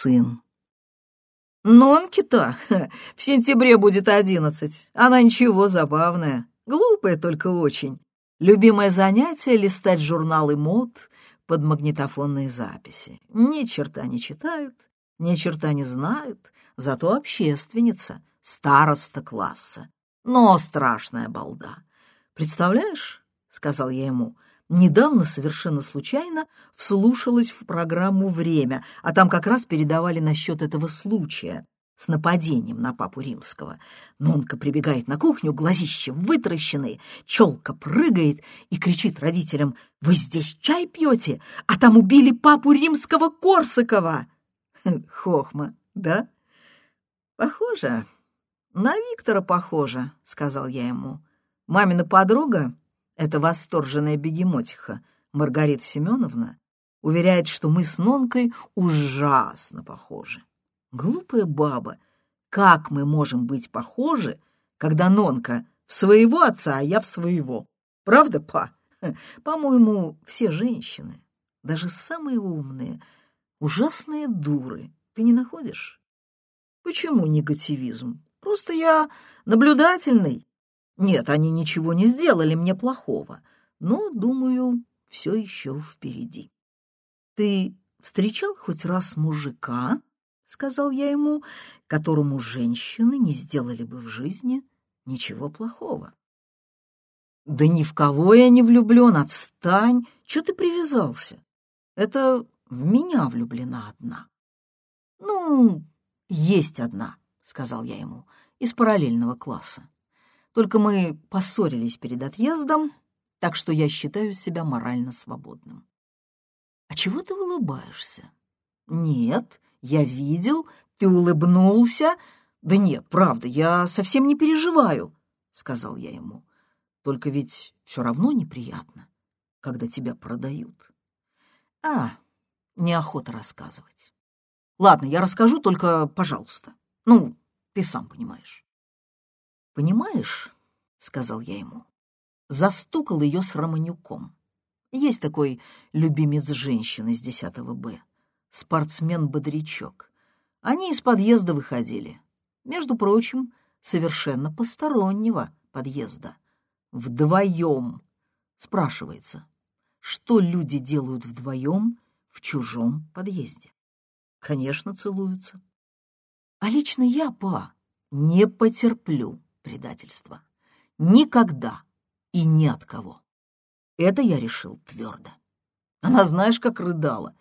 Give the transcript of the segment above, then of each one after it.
сын. Нонки-то в сентябре будет одиннадцать. Она ничего, забавная. Глупая только очень. Любимое занятие — листать журналы мод под магнитофонные записи. Ни черта не читают, ни черта не знают, зато общественница, староста класса. Но страшная балда. Представляешь, — сказал я ему, — недавно совершенно случайно вслушалась в программу «Время», а там как раз передавали насчет этого случая с нападением на папу римского. Нонка прибегает на кухню, глазища вытаращенные, челка прыгает и кричит родителям «Вы здесь чай пьете? А там убили папу римского Корсакова!» Хохма, да? Похоже. На Виктора похоже, сказал я ему. Мамина подруга, эта восторженная бегемотиха, Маргарита Семеновна, уверяет, что мы с Нонкой ужасно похожи. Глупая баба, как мы можем быть похожи, когда Нонка в своего отца, а я в своего? Правда, па? По-моему, все женщины, даже самые умные, ужасные дуры. Ты не находишь? Почему негативизм? Просто я наблюдательный. Нет, они ничего не сделали мне плохого, но, думаю, все еще впереди. Ты встречал хоть раз мужика, — сказал я ему, — которому женщины не сделали бы в жизни ничего плохого. «Да ни в кого я не влюблен, отстань! Чего ты привязался? Это в меня влюблена одна». «Ну, есть одна», — сказал я ему, — «из параллельного класса. Только мы поссорились перед отъездом, так что я считаю себя морально свободным». «А чего ты улыбаешься?» «Нет, я видел, ты улыбнулся. Да нет, правда, я совсем не переживаю, — сказал я ему. Только ведь все равно неприятно, когда тебя продают. А, неохота рассказывать. Ладно, я расскажу, только, пожалуйста. Ну, ты сам понимаешь. Понимаешь, — сказал я ему, — застукал ее с Романюком. Есть такой любимец женщины с 10 Б спортсмен-бодрячок. Они из подъезда выходили. Между прочим, совершенно постороннего подъезда. Вдвоем. Спрашивается, что люди делают вдвоем в чужом подъезде? Конечно, целуются. А лично я, па, не потерплю предательства. Никогда и ни от кого. Это я решил твердо. Она знаешь, как рыдала,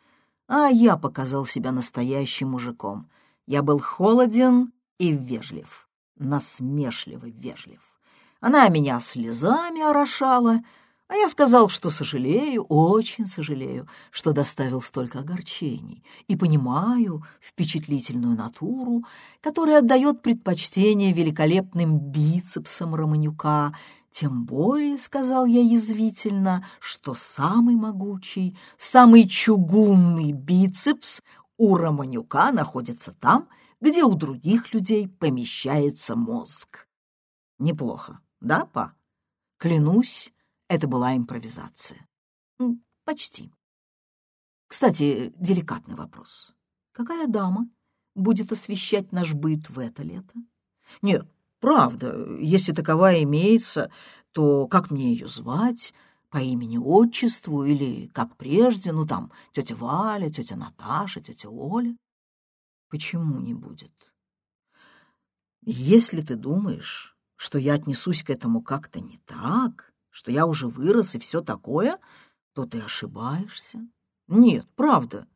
а я показал себя настоящим мужиком. Я был холоден и вежлив, насмешливо вежлив. Она меня слезами орошала, а я сказал, что сожалею, очень сожалею, что доставил столько огорчений, и понимаю впечатлительную натуру, которая отдает предпочтение великолепным бицепсам Романюка тем более, — сказал я язвительно, — что самый могучий, самый чугунный бицепс у Романюка находится там, где у других людей помещается мозг. Неплохо, да, па? Клянусь, это была импровизация. Почти. Кстати, деликатный вопрос. Какая дама будет освещать наш быт в это лето? Нет, Правда, если таковая имеется, то как мне ее звать? По имени-отчеству или как прежде, ну там, тетя Валя, тетя Наташа, тетя Оля? Почему не будет? Если ты думаешь, что я отнесусь к этому как-то не так, что я уже вырос и все такое, то ты ошибаешься. Нет, правда,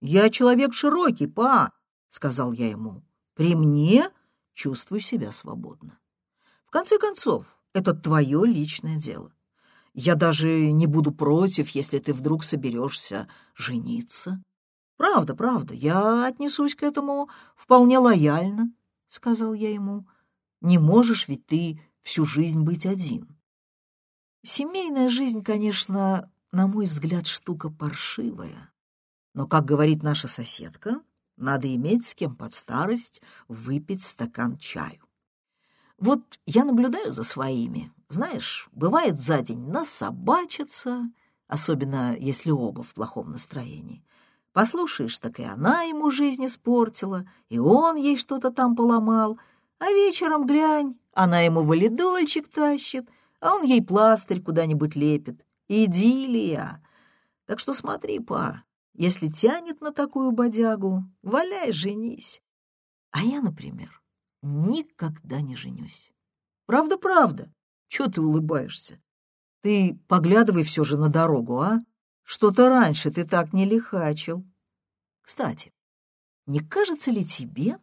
я человек широкий, па, — сказал я ему. При мне чувствуй себя свободно. В конце концов, это твое личное дело. Я даже не буду против, если ты вдруг соберешься жениться. Правда, правда, я отнесусь к этому вполне лояльно, — сказал я ему. Не можешь ведь ты всю жизнь быть один. Семейная жизнь, конечно, на мой взгляд, штука паршивая. Но, как говорит наша соседка, надо иметь с кем под старость выпить стакан чаю. Вот я наблюдаю за своими. Знаешь, бывает за день насобачатся, особенно если оба в плохом настроении. Послушаешь, так и она ему жизнь испортила, и он ей что-то там поломал. А вечером глянь, она ему валидольчик тащит, а он ей пластырь куда-нибудь лепит. Идиллия. Так что смотри, па, если тянет на такую бодягу, валяй, женись. А я, например, никогда не женюсь. Правда-правда. Чего ты улыбаешься? Ты поглядывай все же на дорогу, а? Что-то раньше ты так не лихачил. Кстати, не кажется ли тебе,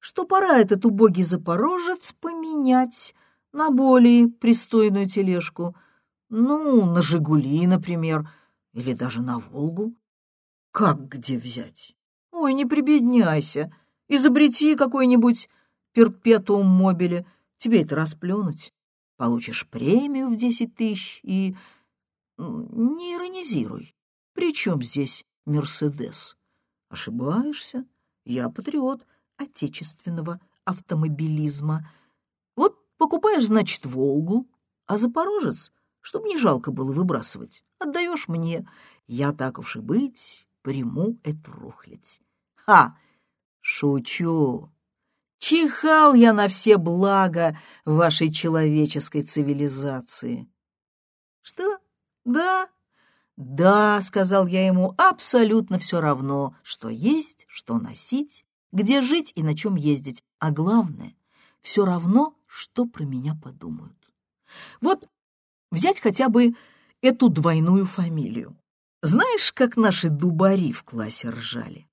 что пора этот убогий запорожец поменять на более пристойную тележку? Ну, на «Жигули», например, или даже на «Волгу». Как где взять? Ой, не прибедняйся. Изобрети какой-нибудь перпетуум мобиле. Тебе это расплюнуть. Получишь премию в десять тысяч и... Не иронизируй. При чем здесь Мерседес? Ошибаешься. Я патриот отечественного автомобилизма. Покупаешь, значит, «Волгу», а «Запорожец», чтобы не жалко было выбрасывать, отдаешь мне. Я так уж и быть приму эту рухлядь. Ха! Шучу. Чихал я на все блага вашей человеческой цивилизации. Что? Да? Да, сказал я ему, абсолютно все равно, что есть, что носить, где жить и на чем ездить. А главное, все равно, что про меня подумают. Вот взять хотя бы эту двойную фамилию. Знаешь, как наши дубари в классе ржали?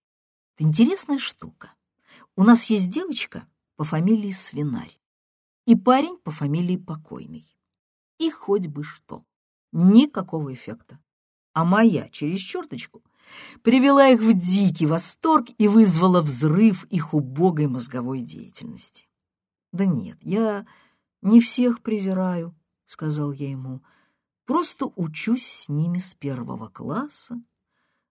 Это интересная штука. У нас есть девочка по фамилии Свинарь и парень по фамилии Покойный. И хоть бы что. Никакого эффекта. А моя через черточку привела их в дикий восторг и вызвала взрыв их убогой мозговой деятельности. «Да нет, я не всех презираю», — сказал я ему, — Просто учусь с ними с первого класса,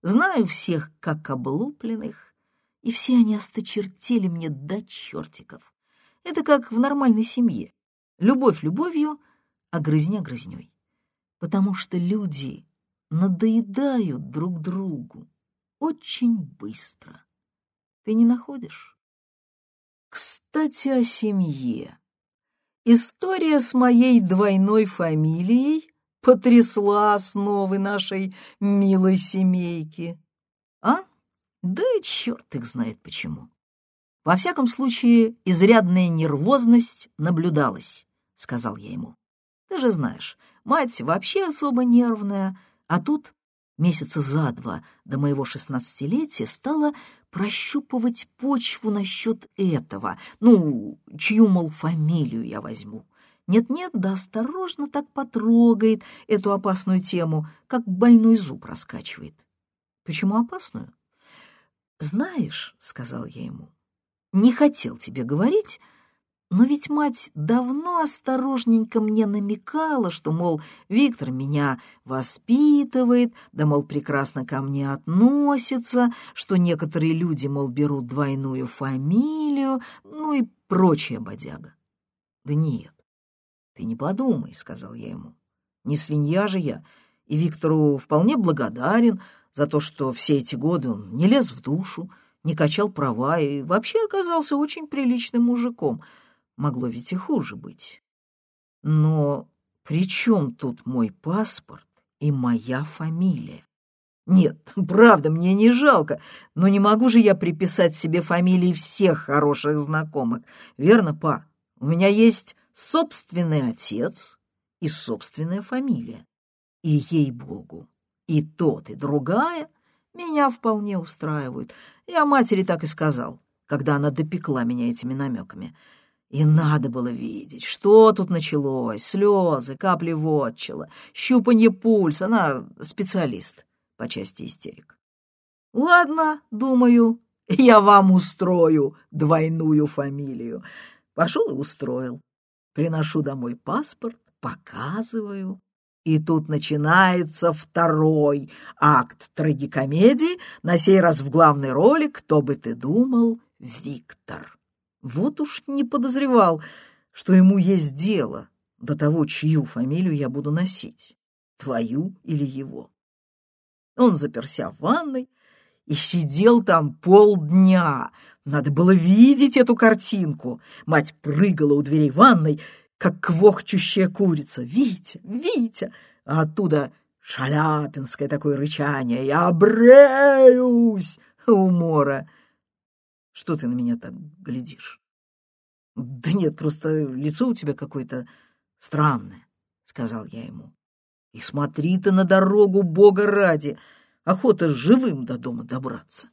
знаю всех как облупленных, и все они осточертели мне до чертиков. Это как в нормальной семье. Любовь любовью, а грызня грызней. Потому что люди надоедают друг другу очень быстро. Ты не находишь? Кстати, о семье. История с моей двойной фамилией потрясла основы нашей милой семейки. А? Да и черт их знает почему. Во всяком случае, изрядная нервозность наблюдалась, — сказал я ему. Ты же знаешь, мать вообще особо нервная, а тут месяца за два до моего шестнадцатилетия стала прощупывать почву насчет этого, ну, чью, мол, фамилию я возьму. Нет-нет, да осторожно так потрогает эту опасную тему, как больной зуб раскачивает. Почему опасную? Знаешь, — сказал я ему, — не хотел тебе говорить, но ведь мать давно осторожненько мне намекала, что, мол, Виктор меня воспитывает, да, мол, прекрасно ко мне относится, что некоторые люди, мол, берут двойную фамилию, ну и прочая бодяга. Да нет, «Ты не подумай», — сказал я ему. «Не свинья же я, и Виктору вполне благодарен за то, что все эти годы он не лез в душу, не качал права и вообще оказался очень приличным мужиком. Могло ведь и хуже быть. Но при чем тут мой паспорт и моя фамилия? Нет, правда, мне не жалко, но не могу же я приписать себе фамилии всех хороших знакомых. Верно, па? У меня есть собственный отец и собственная фамилия. И, ей-богу, и тот, и другая меня вполне устраивают. Я матери так и сказал, когда она допекла меня этими намеками. И надо было видеть, что тут началось. Слезы, капли вотчела, щупанье пульса. Она специалист по части истерик. Ладно, думаю, я вам устрою двойную фамилию. Пошел и устроил. Приношу домой паспорт, показываю. И тут начинается второй акт трагикомедии, на сей раз в главной роли, кто бы ты думал, Виктор. Вот уж не подозревал, что ему есть дело до того, чью фамилию я буду носить, твою или его. Он заперся в ванной и сидел там полдня. Надо было видеть эту картинку. Мать прыгала у дверей ванной, как квохчущая курица. «Витя! Витя!» А оттуда шаляпинское такое рычание. «Я бреюсь!» Умора. Что ты на меня так глядишь? Да нет, просто лицо у тебя какое-то странное, сказал я ему. И смотри ты на дорогу, бога ради. Охота живым до дома добраться.